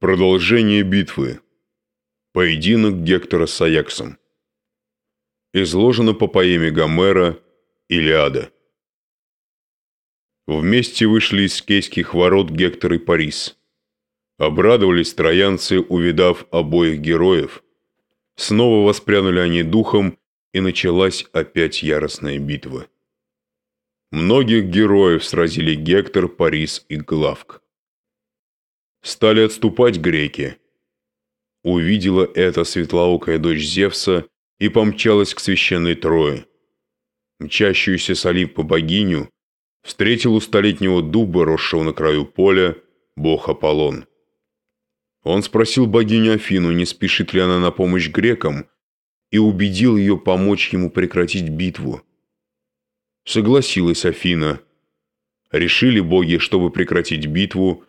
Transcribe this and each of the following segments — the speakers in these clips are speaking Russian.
Продолжение битвы. Поединок Гектора с Аяксом. Изложено по поэме Гомера «Илиада». Вместе вышли из кейских ворот Гектор и Парис. Обрадовались троянцы, увидав обоих героев. Снова воспрянули они духом, и началась опять яростная битва. Многих героев сразили Гектор, Парис и Главк. Стали отступать греки. Увидела это светлоокая дочь Зевса и помчалась к священной Трое. Мчащуюся с Олимпа богиню встретил у столетнего дуба, росшего на краю поля, бог Аполлон. Он спросил богиню Афину, не спешит ли она на помощь грекам, и убедил ее помочь ему прекратить битву. Согласилась Афина. Решили боги, чтобы прекратить битву,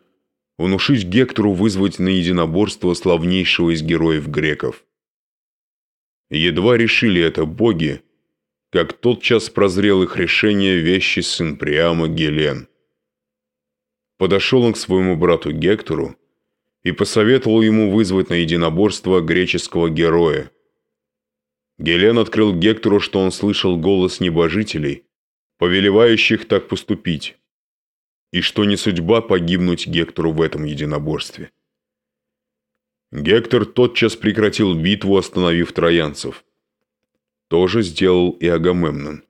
внушить Гектору вызвать на единоборство славнейшего из героев греков. Едва решили это боги, как тотчас прозрел их решение вещи сын Приама Гелен. Подошел он к своему брату Гектору и посоветовал ему вызвать на единоборство греческого героя. Гелен открыл Гектору, что он слышал голос небожителей, повелевающих так поступить и что не судьба погибнуть Гектору в этом единоборстве. Гектор тотчас прекратил битву, остановив троянцев. То же сделал и Агамемнон.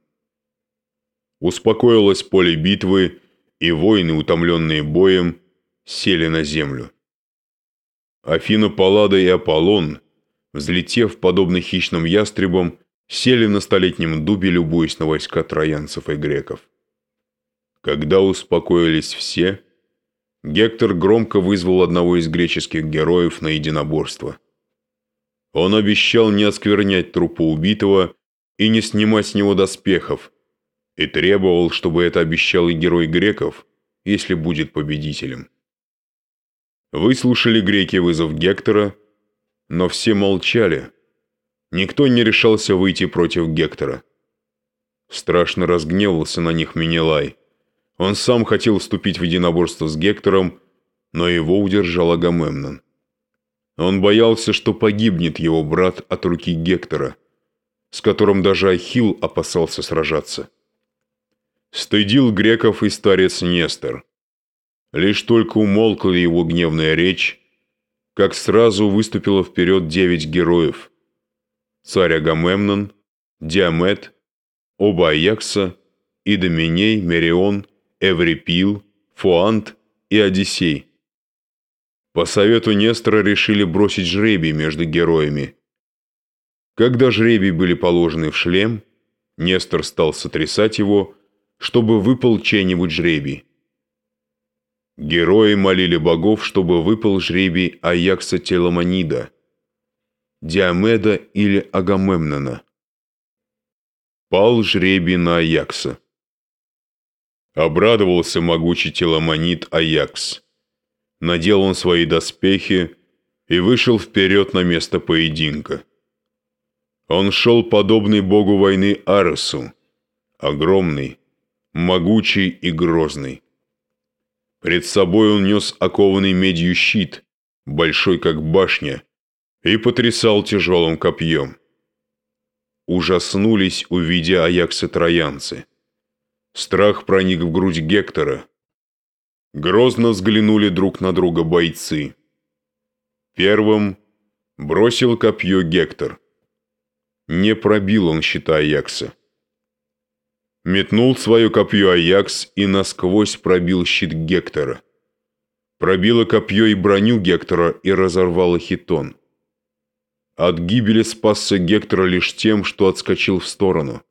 Успокоилось поле битвы, и воины, утомленные боем, сели на землю. Афина Паллада и Аполлон, взлетев, подобно хищным ястребам, сели на столетнем дубе, любуясь на войска троянцев и греков. Когда успокоились все, Гектор громко вызвал одного из греческих героев на единоборство. Он обещал не осквернять трупа убитого и не снимать с него доспехов, и требовал, чтобы это обещал и герой греков, если будет победителем. Выслушали греки вызов Гектора, но все молчали. Никто не решался выйти против Гектора. Страшно разгневался на них Менелай – он сам хотел вступить в единоборство с Гектором, но его удержал Агамемнон. Он боялся, что погибнет его брат от руки Гектора, с которым даже Ахилл опасался сражаться. Стыдил греков и старец Нестор. Лишь только умолкла его гневная речь, как сразу выступило вперед девять героев. Царь Агамемнон, Диамет, оба Аякса, Идоминей, Мерион, Эврипил, Фуант и Одиссей. По совету Нестора решили бросить жребий между героями. Когда жребий были положены в шлем, Нестор стал сотрясать его, чтобы выпал чей-нибудь жребий. Герои молили богов, чтобы выпал жребий Аякса Теламонида, Диомеда или Агамемнона. Пал жребий на Аякса. Обрадовался могучий теломонит Аякс. Надел он свои доспехи и вышел вперед на место поединка. Он шел подобный богу войны Аресу, огромный, могучий и грозный. Пред собой он нес окованный медью щит, большой как башня, и потрясал тяжелым копьем. Ужаснулись, увидя Аякса троянцы – Страх проник в грудь Гектора. Грозно взглянули друг на друга бойцы. Первым бросил копье Гектор. Не пробил он щита Аякса. Метнул свое копье Аякс и насквозь пробил щит Гектора. Пробило копье и броню Гектора и разорвало хитон. От гибели спасся Гектора лишь тем, что отскочил в сторону.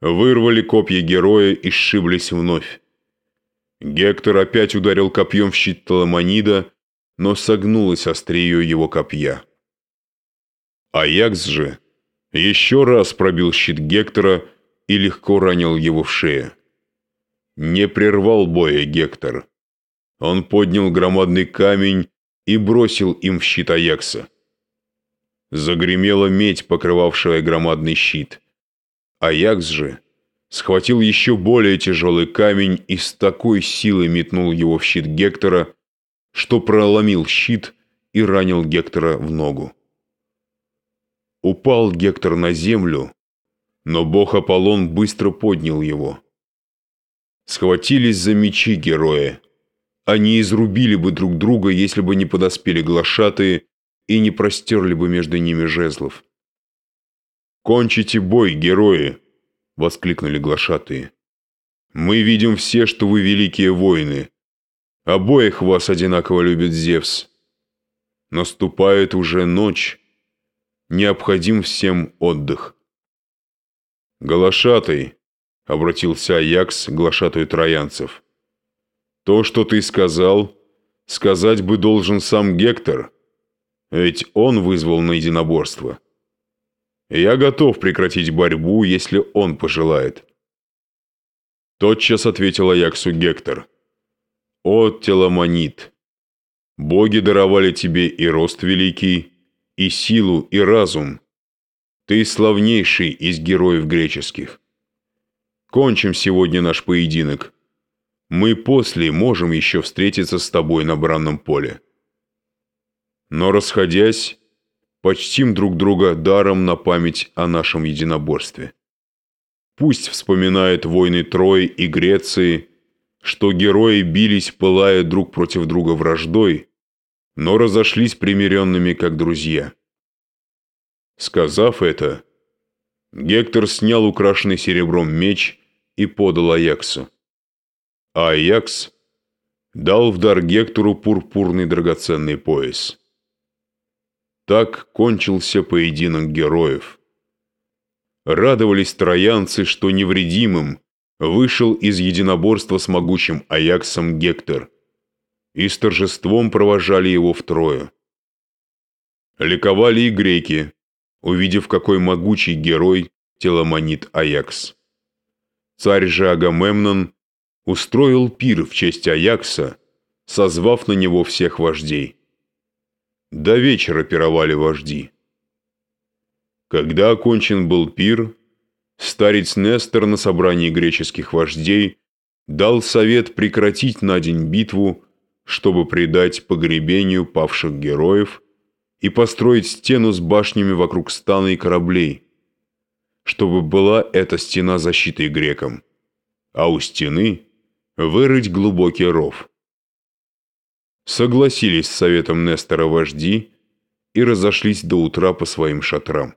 Вырвали копья героя и сшиблись вновь. Гектор опять ударил копьем в щит Таламонида, но согнулось острие его копья. Аякс же еще раз пробил щит Гектора и легко ранил его в шею. Не прервал боя Гектор. Он поднял громадный камень и бросил им в щит Аякса. Загремела медь, покрывавшая громадный щит – Аякс же схватил еще более тяжелый камень и с такой силой метнул его в щит Гектора, что проломил щит и ранил Гектора в ногу. Упал Гектор на землю, но бог Аполлон быстро поднял его. Схватились за мечи герои. Они изрубили бы друг друга, если бы не подоспели глашатые и не простерли бы между ними жезлов. «Кончите бой, герои!» — воскликнули глашатые. «Мы видим все, что вы великие воины. Обоих вас одинаково любит Зевс. Наступает уже ночь. Необходим всем отдых». «Глашатый!» — обратился Аякс к глашатую троянцев. «То, что ты сказал, сказать бы должен сам Гектор, ведь он вызвал на единоборство. Я готов прекратить борьбу, если он пожелает». Тотчас ответил Аяксу Гектор. «О, Теламонит! Боги даровали тебе и рост великий, и силу, и разум. Ты славнейший из героев греческих. Кончим сегодня наш поединок. Мы после можем еще встретиться с тобой на бранном поле. Но расходясь, почтим друг друга даром на память о нашем единоборстве. Пусть вспоминают войны Трои и Греции, что герои бились, пылая друг против друга враждой, но разошлись примиренными как друзья. Сказав это, Гектор снял украшенный серебром меч и подал Аяксу. А Аякс дал в дар Гектору пурпурный драгоценный пояс. Так кончился поединок героев. Радовались троянцы, что невредимым вышел из единоборства с могучим Аяксом Гектор, и с торжеством провожали его втрое. Ликовали и греки, увидев, какой могучий герой теломонит Аякс. Царь же Агамемнон устроил пир в честь Аякса, созвав на него всех вождей. До вечера пировали вожди. Когда окончен был пир, старец Нестор на собрании греческих вождей дал совет прекратить на день битву, чтобы предать погребению павших героев и построить стену с башнями вокруг стана и кораблей – чтобы была эта стена защитой грекам, а у стены вырыть глубокий ров. Согласились с советом Нестора вожди и разошлись до утра по своим шатрам.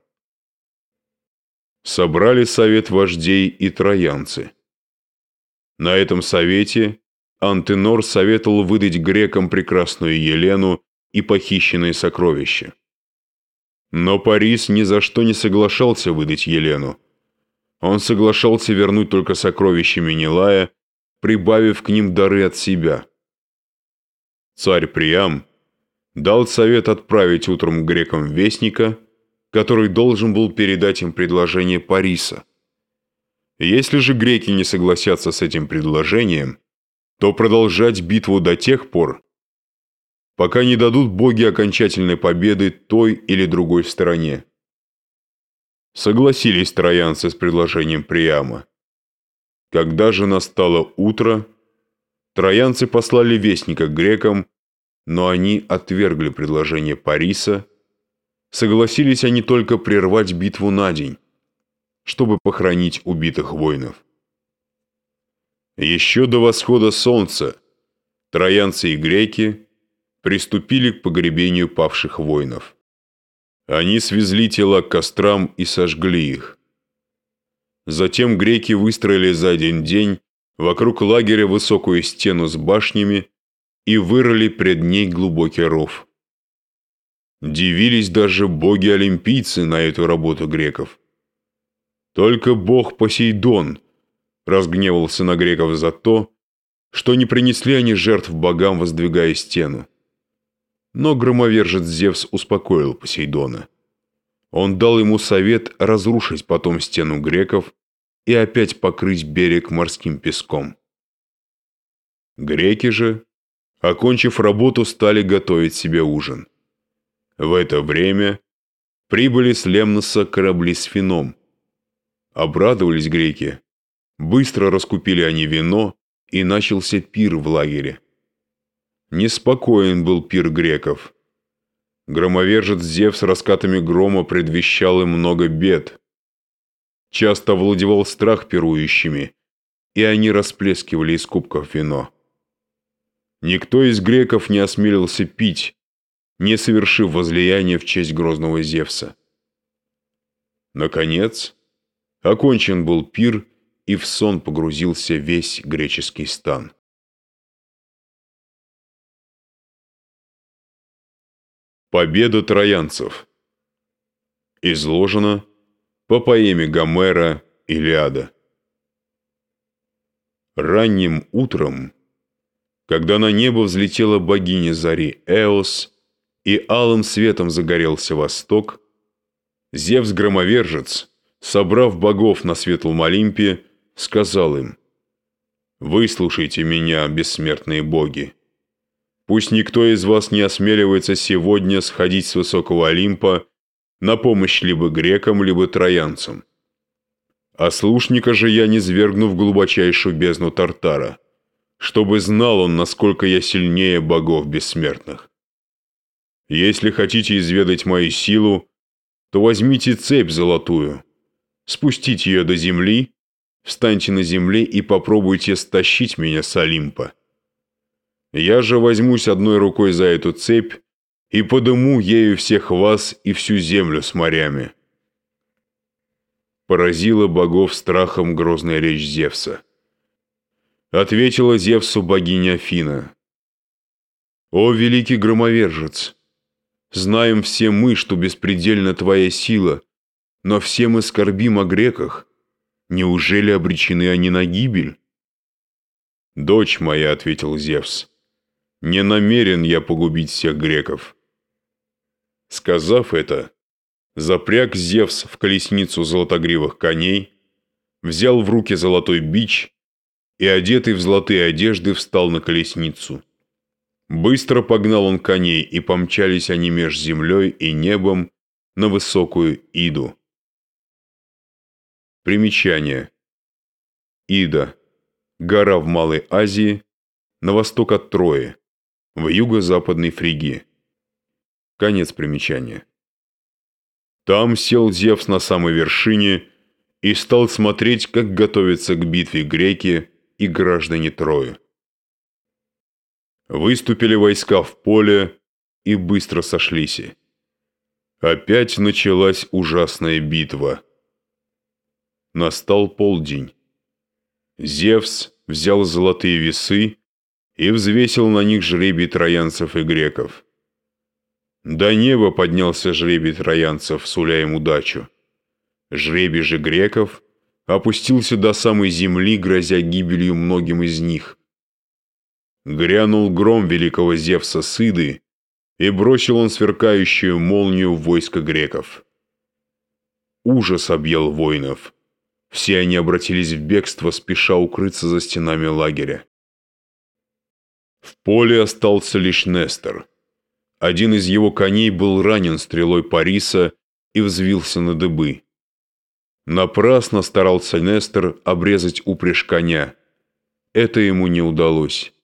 Собрали совет вождей и троянцы. На этом совете Антенор советовал выдать грекам прекрасную Елену и похищенные сокровища. Но Парис ни за что не соглашался выдать Елену. Он соглашался вернуть только сокровища Менелая, прибавив к ним дары от себя. Царь Приам дал совет отправить утром грекам вестника, который должен был передать им предложение Париса. Если же греки не согласятся с этим предложением, то продолжать битву до тех пор, пока не дадут боги окончательной победы той или другой стороне. Согласились троянцы с предложением Приама. Когда же настало утро, троянцы послали вестника к грекам, но они отвергли предложение Париса, согласились они только прервать битву на день, чтобы похоронить убитых воинов. Еще до восхода солнца троянцы и греки приступили к погребению павших воинов. Они свезли тела к кострам и сожгли их. Затем греки выстроили за один день вокруг лагеря высокую стену с башнями и вырыли пред ней глубокий ров. Дивились даже боги-олимпийцы на эту работу греков. Только бог Посейдон разгневался на греков за то, что не принесли они жертв богам, воздвигая стену. Но громовержец Зевс успокоил Посейдона. Он дал ему совет разрушить потом стену греков и опять покрыть берег морским песком. Греки же, окончив работу, стали готовить себе ужин. В это время прибыли с Лемноса корабли с вином. Обрадовались греки. Быстро раскупили они вино, и начался пир в лагере. Неспокоен был пир греков. Громовержец Зевс раскатами грома предвещал им много бед. Часто владевал страх пирующими, и они расплескивали из кубков вино. Никто из греков не осмелился пить, не совершив возлияние в честь грозного Зевса. Наконец, окончен был пир, и в сон погрузился весь греческий стан. Победа троянцев Изложено по поэме Гомера «Илиада». Ранним утром, когда на небо взлетела богиня зари Эос и алым светом загорелся восток, Зевс-громовержец, собрав богов на светлом Олимпе, сказал им, «Выслушайте меня, бессмертные боги. Пусть никто из вас не осмеливается сегодня сходить с высокого Олимпа на помощь либо грекам, либо троянцам. А слушника же я не свергну в глубочайшую бездну Тартара, чтобы знал он, насколько я сильнее богов бессмертных. Если хотите изведать мою силу, то возьмите цепь золотую, спустите ее до земли, встаньте на земле и попробуйте стащить меня с Олимпа. Я же возьмусь одной рукой за эту цепь и подыму ею всех вас и всю землю с морями». Поразила богов страхом грозная речь Зевса. Ответила Зевсу богиня Афина. «О, великий громовержец! Знаем все мы, что беспредельна твоя сила, но все мы скорбим о греках. Неужели обречены они на гибель?» «Дочь моя», — ответил Зевс, не намерен я погубить всех греков». Сказав это, запряг Зевс в колесницу золотогривых коней, взял в руки золотой бич и, одетый в золотые одежды, встал на колесницу. Быстро погнал он коней, и помчались они меж землей и небом на высокую Иду. Примечание. Ида. Гора в Малой Азии, на восток от Трои в юго-западной Фригии. Конец примечания. Там сел Зевс на самой вершине и стал смотреть, как готовятся к битве греки и граждане Трои. Выступили войска в поле и быстро сошлись. Опять началась ужасная битва. Настал полдень. Зевс взял золотые весы и взвесил на них жребий троянцев и греков. До неба поднялся жребий троянцев, суля им удачу. Жребий же греков опустился до самой земли, грозя гибелью многим из них. Грянул гром великого Зевса Сыды, и бросил он сверкающую молнию в войско греков. Ужас объел воинов. Все они обратились в бегство, спеша укрыться за стенами лагеря. В поле остался лишь Нестор. Один из его коней был ранен стрелой Париса и взвился на дыбы. Напрасно старался Нестор обрезать упряжь коня. Это ему не удалось.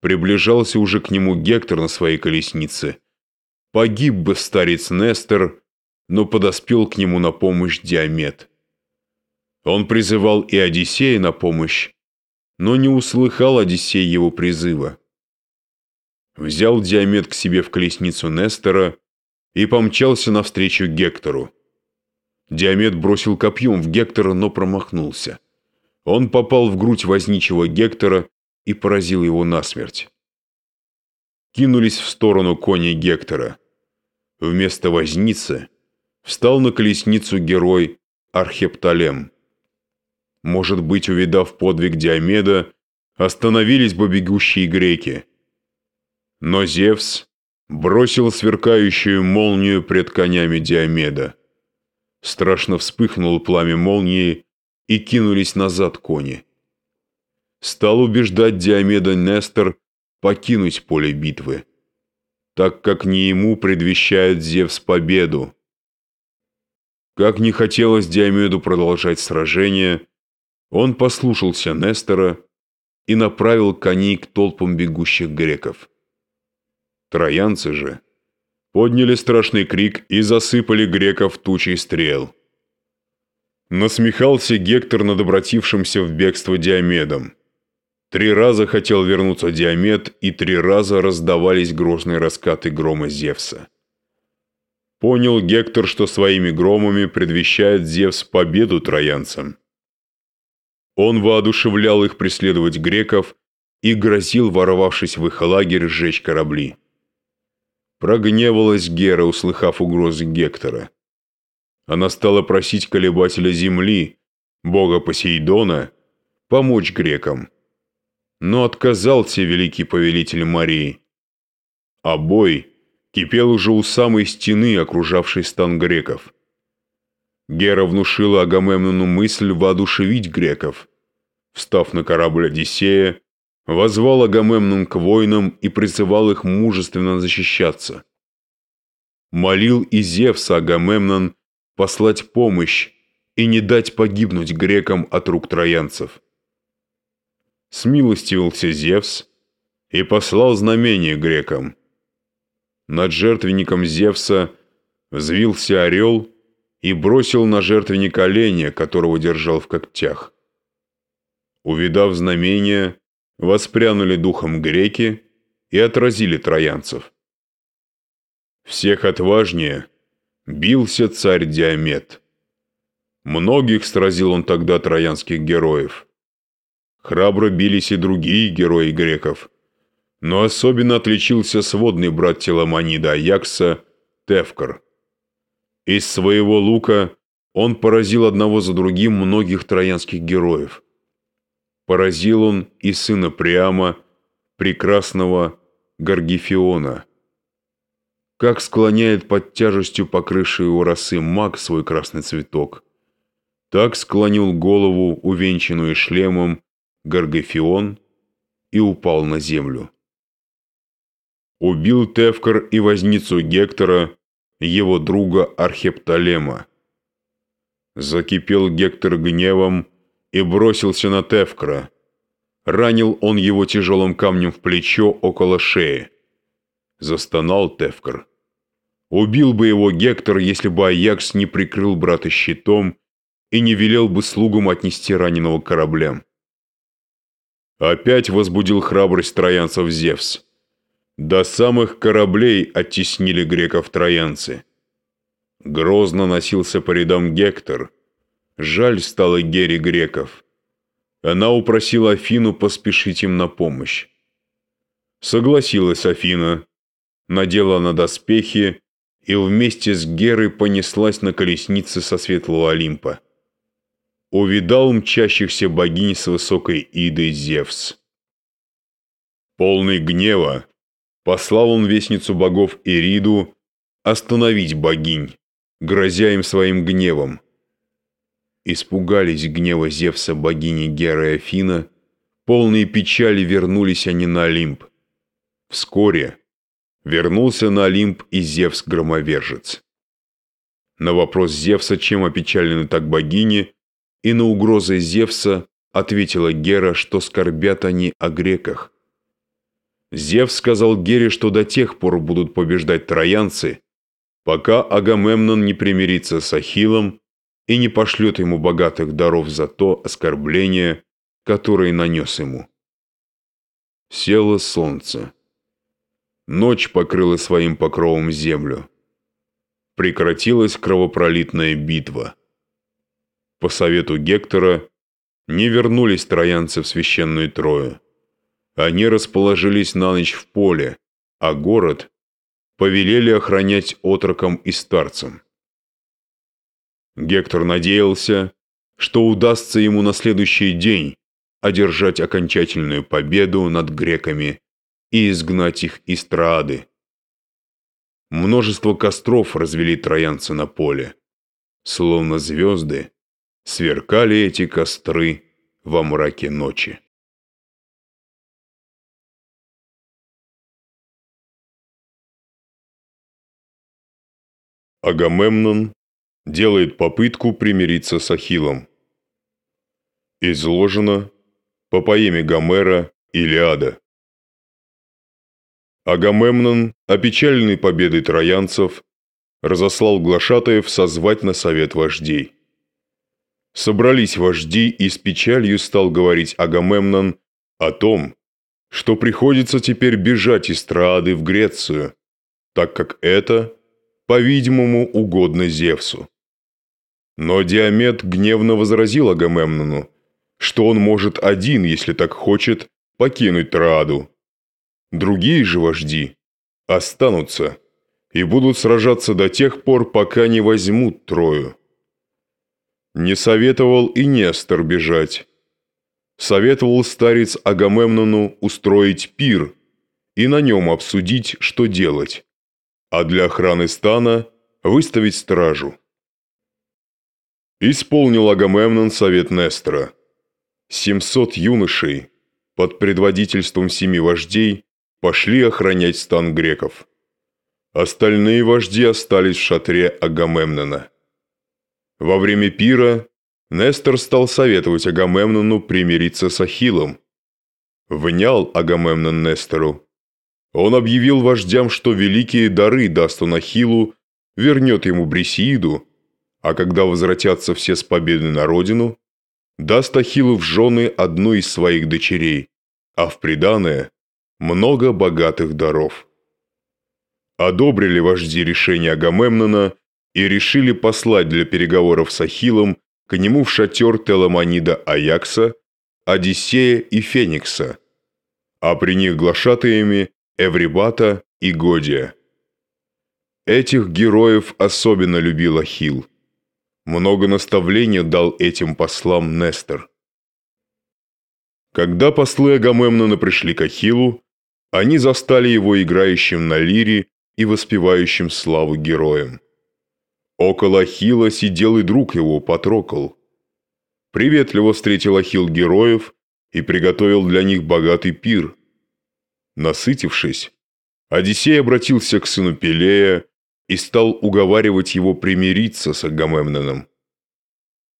Приближался уже к нему Гектор на своей колеснице. Погиб бы старец Нестор, но подоспел к нему на помощь Диамет. Он призывал и Одиссея на помощь, но не услыхал Одиссей его призыва. Взял Диамет к себе в колесницу Нестора и помчался навстречу Гектору. Диамет бросил копьем в Гектора, но промахнулся. Он попал в грудь возничего Гектора и поразил его насмерть. Кинулись в сторону кони Гектора. Вместо возницы встал на колесницу герой Архепталем. Может быть, увидав подвиг Диомеда, остановились бы бегущие греки. Но Зевс бросил сверкающую молнию пред конями Диомеда. Страшно вспыхнуло пламя молнии, и кинулись назад кони. Стал убеждать Диомеда Нестор покинуть поле битвы, так как не ему предвещает Зевс победу. Как не хотелось Диомеду продолжать сражение, он послушался Нестора и направил коней к толпам бегущих греков. Троянцы же подняли страшный крик и засыпали греков тучей стрел. Насмехался Гектор над обратившимся в бегство Диомедом. Три раза хотел вернуться Диомед, и три раза раздавались грозные раскаты грома Зевса. Понял Гектор, что своими громами предвещает Зевс победу троянцам. Он воодушевлял их преследовать греков и грозил, ворвавшись в их лагерь, сжечь корабли. Прогневалась Гера, услыхав угрозы Гектора. Она стала просить колебателя земли, бога Посейдона, помочь грекам. Но отказался великий повелитель Марии. А бой кипел уже у самой стены, окружавшей стан греков. Гера внушила Агамемнону мысль воодушевить греков. Встав на корабль Одиссея, возвал Агамемнон к воинам и призывал их мужественно защищаться. Молил и Зевса Агамемнон послать помощь и не дать погибнуть грекам от рук троянцев. Смилостивился Зевс и послал знамение грекам. Над жертвенником Зевса взвился орел и бросил на жертвенник оленя, которого держал в когтях. Увидав знамение, воспрянули духом греки и отразили троянцев. Всех отважнее бился царь Диамет. Многих сразил он тогда троянских героев. Храбро бились и другие герои греков, но особенно отличился сводный брат Теламонида Аякса Тевкар. Из своего лука он поразил одного за другим многих троянских героев. Поразил он и сына Приама, прекрасного Гаргифиона. Как склоняет под тяжестью покрывшей его росы маг свой красный цветок, так склонил голову, увенчанную шлемом, Гаргифион и упал на землю. Убил Тевкар и возницу Гектора, его друга Архептолема. Закипел Гектор гневом и бросился на Тевкра. Ранил он его тяжелым камнем в плечо около шеи. Застонал Тевкр. Убил бы его Гектор, если бы Аякс не прикрыл брата щитом и не велел бы слугам отнести раненого кораблям. Опять возбудил храбрость троянцев Зевс. До самых кораблей оттеснили греков троянцы. Грозно носился по рядам Гектор. Жаль стало Гере греков. Она упросила Афину поспешить им на помощь. Согласилась Афина, надела на доспехи и вместе с Герой понеслась на колеснице со светлого Олимпа. Увидал мчащихся богинь с высокой идой Зевс. Полный гнева, послал он вестницу богов Ириду остановить богинь, грозя им своим гневом. Испугались гнева Зевса богини Гера и Афина, полные печали вернулись они на Олимп. Вскоре вернулся на Олимп и Зевс-громовержец. На вопрос Зевса, чем опечалены так богини, и на угрозы Зевса ответила Гера, что скорбят они о греках, Зевс сказал Гере, что до тех пор будут побеждать троянцы, пока Агамемнон не примирится с Ахиллом и не пошлет ему богатых даров за то оскорбление, которое нанес ему. Село солнце. Ночь покрыла своим покровом землю. Прекратилась кровопролитная битва. По совету Гектора не вернулись троянцы в священную Трою. Они расположились на ночь в поле, а город повелели охранять отрокам и старцам. Гектор надеялся, что удастся ему на следующий день одержать окончательную победу над греками и изгнать их из Троады. Множество костров развели троянцы на поле. Словно звезды, сверкали эти костры во мраке ночи. Агамемнон делает попытку примириться с Ахиллом. Изложено по поэме Гомера «Илиада». Агамемнон, опечаленный победой троянцев, разослал глашатаев созвать на совет вождей. Собрались вожди, и с печалью стал говорить Агамемнон о том, что приходится теперь бежать из Троады в Грецию, так как это, по-видимому, угодно Зевсу. Но Диамет гневно возразил Агамемнону, что он может один, если так хочет, покинуть Троаду. Другие же вожди останутся и будут сражаться до тех пор, пока не возьмут Трою. Не советовал и Нестор бежать. Советовал старец Агамемнону устроить пир и на нем обсудить, что делать, а для охраны стана выставить стражу. Исполнил Агамемнон совет Нестора. Семьсот юношей под предводительством семи вождей пошли охранять стан греков. Остальные вожди остались в шатре Агамемнона. Во время пира Нестор стал советовать Агамемнону примириться с Ахиллом. Внял Агамемнон Нестору. Он объявил вождям, что великие дары даст он Ахиллу, вернет ему Брисииду, а когда возвратятся все с победы на родину, даст Ахиллу в жены одну из своих дочерей, а в приданое много богатых даров. Одобрили вожди решение Агамемнона и решили послать для переговоров с Ахиллом к нему в шатер Теламонида Аякса, Одиссея и Феникса, а при них глашатаями Эврибата и Годия. Этих героев особенно любил Ахилл. Много наставления дал этим послам Нестор. Когда послы Агамемнона пришли к Ахиллу, они застали его играющим на лире и воспевающим славу героям. Около Ахилла сидел и друг его, Патрокол. Приветливо встретил Ахилл героев и приготовил для них богатый пир. Насытившись, Одиссей обратился к сыну Пелея и стал уговаривать его примириться с Агамемноном.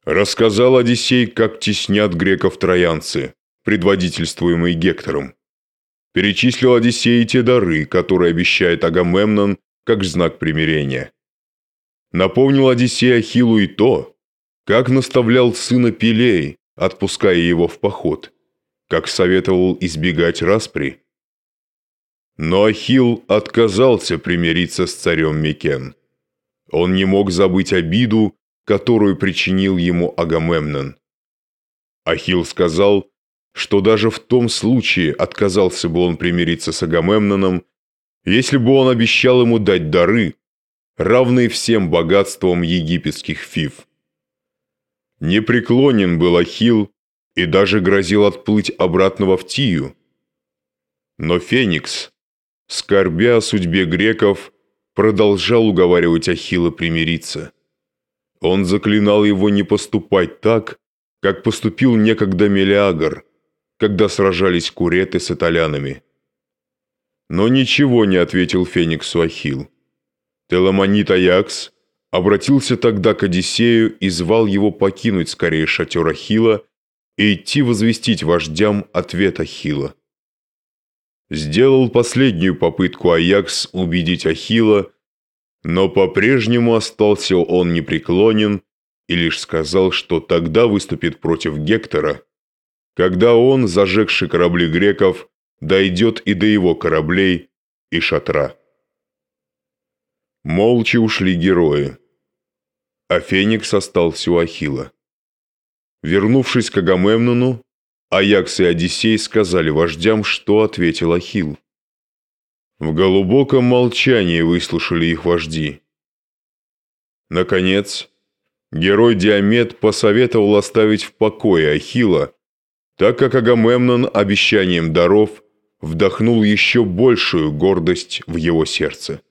Рассказал Одиссей, как теснят греков троянцы, предводительствуемые Гектором. Перечислил Одиссей те дары, которые обещает Агамемнон как знак примирения. Напомнил Одиссей Ахиллу и то, как наставлял сына Пелей, отпуская его в поход, как советовал избегать распри. Но Ахилл отказался примириться с царем Микен. Он не мог забыть обиду, которую причинил ему Агамемнон. Ахилл сказал, что даже в том случае отказался бы он примириться с Агамемноном, если бы он обещал ему дать дары, равный всем богатствам египетских фив. Непреклонен был Ахилл и даже грозил отплыть обратно в Тию. Но Феникс, скорбя о судьбе греков, продолжал уговаривать Ахилла примириться. Он заклинал его не поступать так, как поступил некогда Мелиагр, когда сражались куреты с италянами. Но ничего не ответил Фениксу Ахилл. Теламонит Аякс обратился тогда к Одиссею и звал его покинуть скорее шатер Ахила и идти возвестить вождям ответ Ахила. Сделал последнюю попытку Аякс убедить Ахила, но по-прежнему остался он непреклонен и лишь сказал, что тогда выступит против Гектора, когда он, зажегший корабли греков, дойдет и до его кораблей и шатра. Молча ушли герои. А Феникс остался у Ахила. Вернувшись к Агамемнону, Аякс и Одиссей сказали вождям, что ответил Ахилл. В глубоком молчании выслушали их вожди. Наконец, герой Диамет посоветовал оставить в покое Ахила, так как Агамемнон обещанием даров вдохнул еще большую гордость в его сердце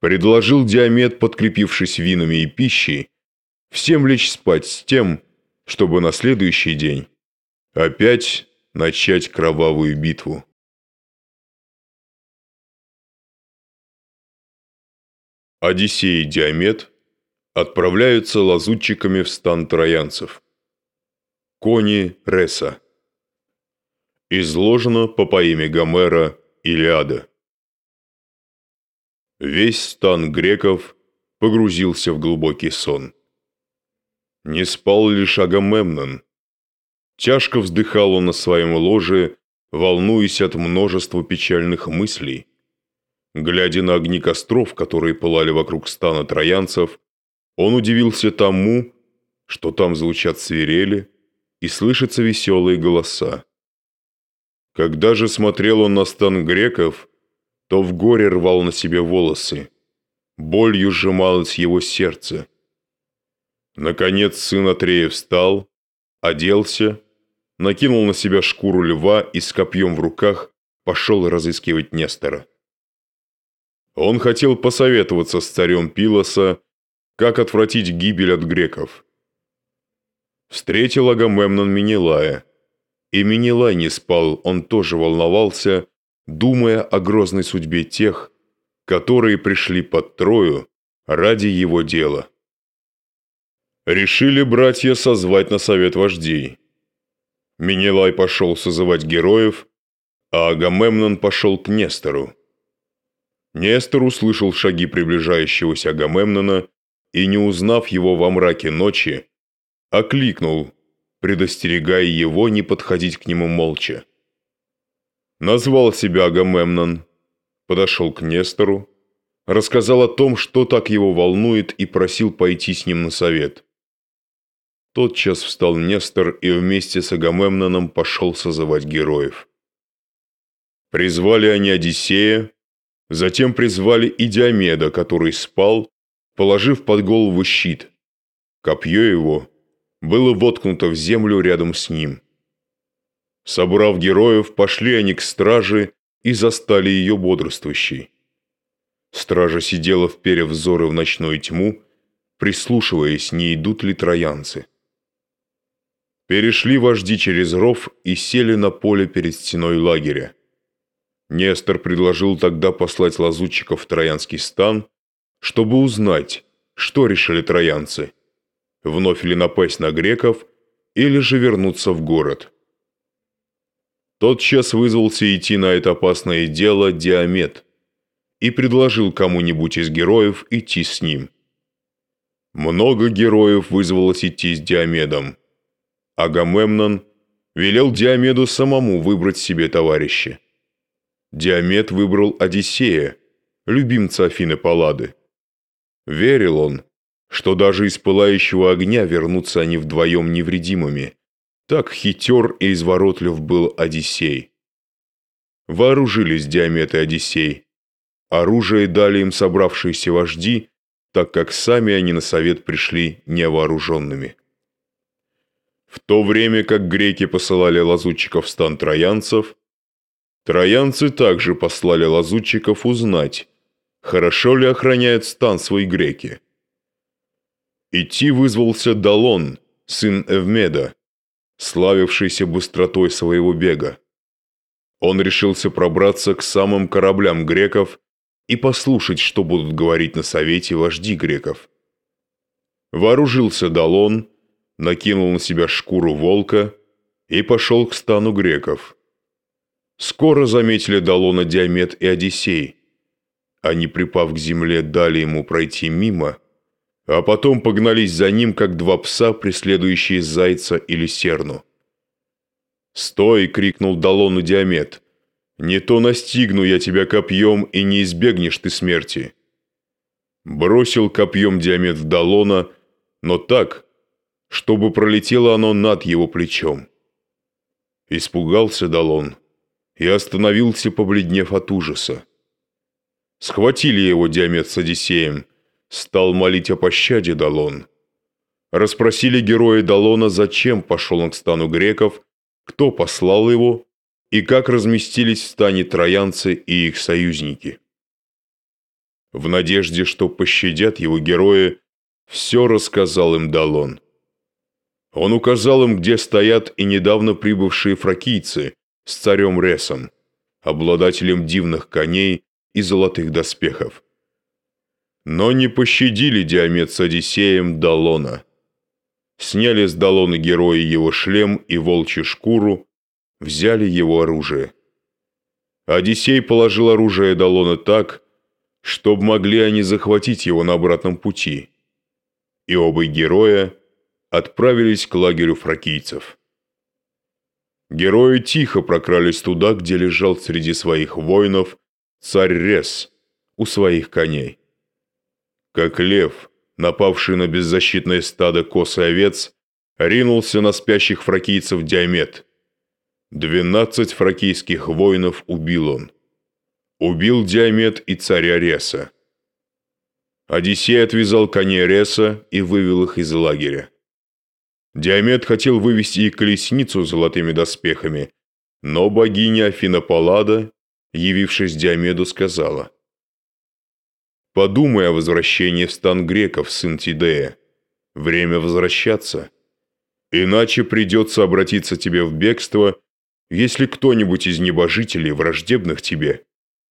предложил Диамет, подкрепившись винами и пищей, всем лечь спать с тем, чтобы на следующий день опять начать кровавую битву. Одиссей и Диамет отправляются лазутчиками в стан троянцев. Кони Реса. Изложено по поэме Гомера «Илиада». Весь стан греков погрузился в глубокий сон. Не спал лишь Агамемнон. Тяжко вздыхал он на своем ложе, волнуясь от множества печальных мыслей. Глядя на огни костров, которые пылали вокруг стана троянцев, он удивился тому, что там звучат свирели и слышатся веселые голоса. Когда же смотрел он на стан греков, то в горе рвал на себе волосы. Болью сжималось его сердце. Наконец сын Атрея встал, оделся, накинул на себя шкуру льва и с копьем в руках пошел разыскивать Нестора. Он хотел посоветоваться с царем Пилоса, как отвратить гибель от греков. Встретил Агамемнон Менелая – и Менелай не спал, он тоже волновался, думая о грозной судьбе тех, которые пришли под Трою ради его дела. Решили братья созвать на совет вождей. Менелай пошел созывать героев, а Агамемнон пошел к Нестору. Нестор услышал шаги приближающегося Агамемнона и, не узнав его во мраке ночи, окликнул предостерегая его не подходить к нему молча. Назвал себя Агамемнон, подошел к Нестору, рассказал о том, что так его волнует, и просил пойти с ним на совет. Тотчас встал Нестор и вместе с Агамемноном пошел созывать героев. Призвали они Одиссея, затем призвали и Диомеда, который спал, положив под голову щит. Копье его было воткнуто в землю рядом с ним. Собрав героев, пошли они к страже и застали ее бодрствующей. Стража сидела, вперев взоры в ночную тьму, прислушиваясь, не идут ли троянцы. Перешли вожди через ров и сели на поле перед стеной лагеря. Нестор предложил тогда послать лазутчиков в Троянский стан, чтобы узнать, что решили троянцы – вновь ли напасть на греков, или же вернуться в город. Тотчас вызвался идти на это опасное дело Диамет и предложил кому-нибудь из героев идти с ним. Много героев вызвалось идти с Диамедом. Агамемнон велел Диамеду самому выбрать себе товарища. Диамед выбрал Одиссея, любимца Афины Паллады. Верил он, что даже из пылающего огня вернутся они вдвоем невредимыми. Так хитер и изворотлив был Одиссей. Вооружились Диамет и Одиссей. Оружие дали им собравшиеся вожди, так как сами они на совет пришли невооруженными. В то время как греки посылали лазутчиков в стан троянцев, троянцы также послали лазутчиков узнать, хорошо ли охраняют стан свои греки. Идти вызвался Далон, сын Эвмеда, славившийся быстротой своего бега. Он решился пробраться к самым кораблям греков и послушать, что будут говорить на совете вожди греков. Вооружился Далон, накинул на себя шкуру волка и пошел к стану греков. Скоро заметили Далона Диамет и Одиссей. Они, припав к земле, дали ему пройти мимо – а потом погнались за ним, как два пса, преследующие зайца или серну. «Стой!» — крикнул Далону Диамет. «Не то настигну я тебя копьем, и не избегнешь ты смерти!» Бросил копьем Диамет в Далона, но так, чтобы пролетело оно над его плечом. Испугался Далон и остановился, побледнев от ужаса. Схватили его Диамет с Одиссеем — Стал молить о пощаде Далон. Расспросили герои Далона, зачем пошел он к стану греков, кто послал его и как разместились в стане троянцы и их союзники. В надежде, что пощадят его герои, все рассказал им Далон. Он указал им, где стоят и недавно прибывшие фракийцы с царем Ресом, обладателем дивных коней и золотых доспехов но не пощадили Диамет с Одиссеем Далона. Сняли с Далона герои его шлем и волчью шкуру, взяли его оружие. Одиссей положил оружие Далона так, чтобы могли они захватить его на обратном пути. И оба героя отправились к лагерю фракийцев. Герои тихо прокрались туда, где лежал среди своих воинов царь Рес у своих коней. Как лев, напавший на беззащитное стадо косы овец, ринулся на спящих фракийцев Диамет. Двенадцать фракийских воинов убил он. Убил Диамет и царя Реса. Одиссей отвязал коней Реса и вывел их из лагеря. Диамет хотел вывести и колесницу с золотыми доспехами, но богиня Афина Паллада, явившись Диомеду, сказала «Подумай о возвращении в стан греков, сын Тидея. Время возвращаться. Иначе придется обратиться тебе в бегство, если кто-нибудь из небожителей, враждебных тебе,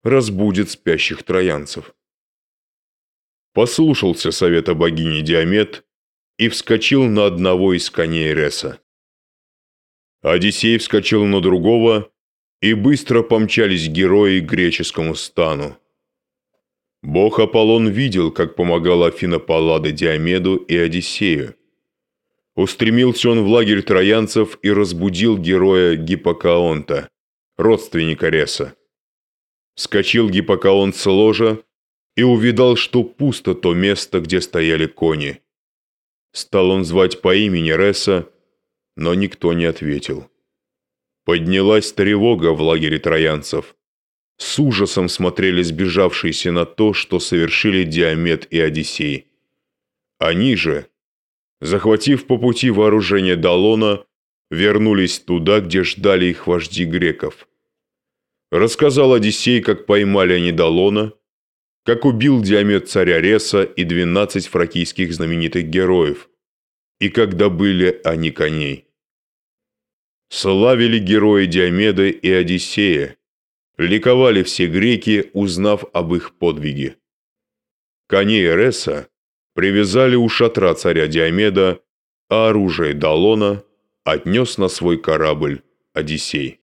разбудит спящих троянцев». Послушался совета богини Диамет и вскочил на одного из коней Реса. Одиссей вскочил на другого, и быстро помчались герои к греческому стану. Бог Аполлон видел, как помогал Афина Паллада Диомеду и Одиссею. Устремился он в лагерь троянцев и разбудил героя Гиппокаонта, родственника Реса. Скочил Гиппокаонт с ложа и увидал, что пусто то место, где стояли кони. Стал он звать по имени Реса, но никто не ответил. Поднялась тревога в лагере троянцев. С ужасом смотрели сбежавшиеся на то, что совершили Диамет и Одиссей. Они же, захватив по пути вооружение Далона, вернулись туда, где ждали их вожди греков. Рассказал Одиссей, как поймали они Далона, как убил Диамет царя Реса и двенадцать фракийских знаменитых героев, и как добыли они коней. Славили герои Диомеда и Одиссея, ликовали все греки, узнав об их подвиге. Коней Реса привязали у шатра царя Диомеда, а оружие Далона отнес на свой корабль Одиссей.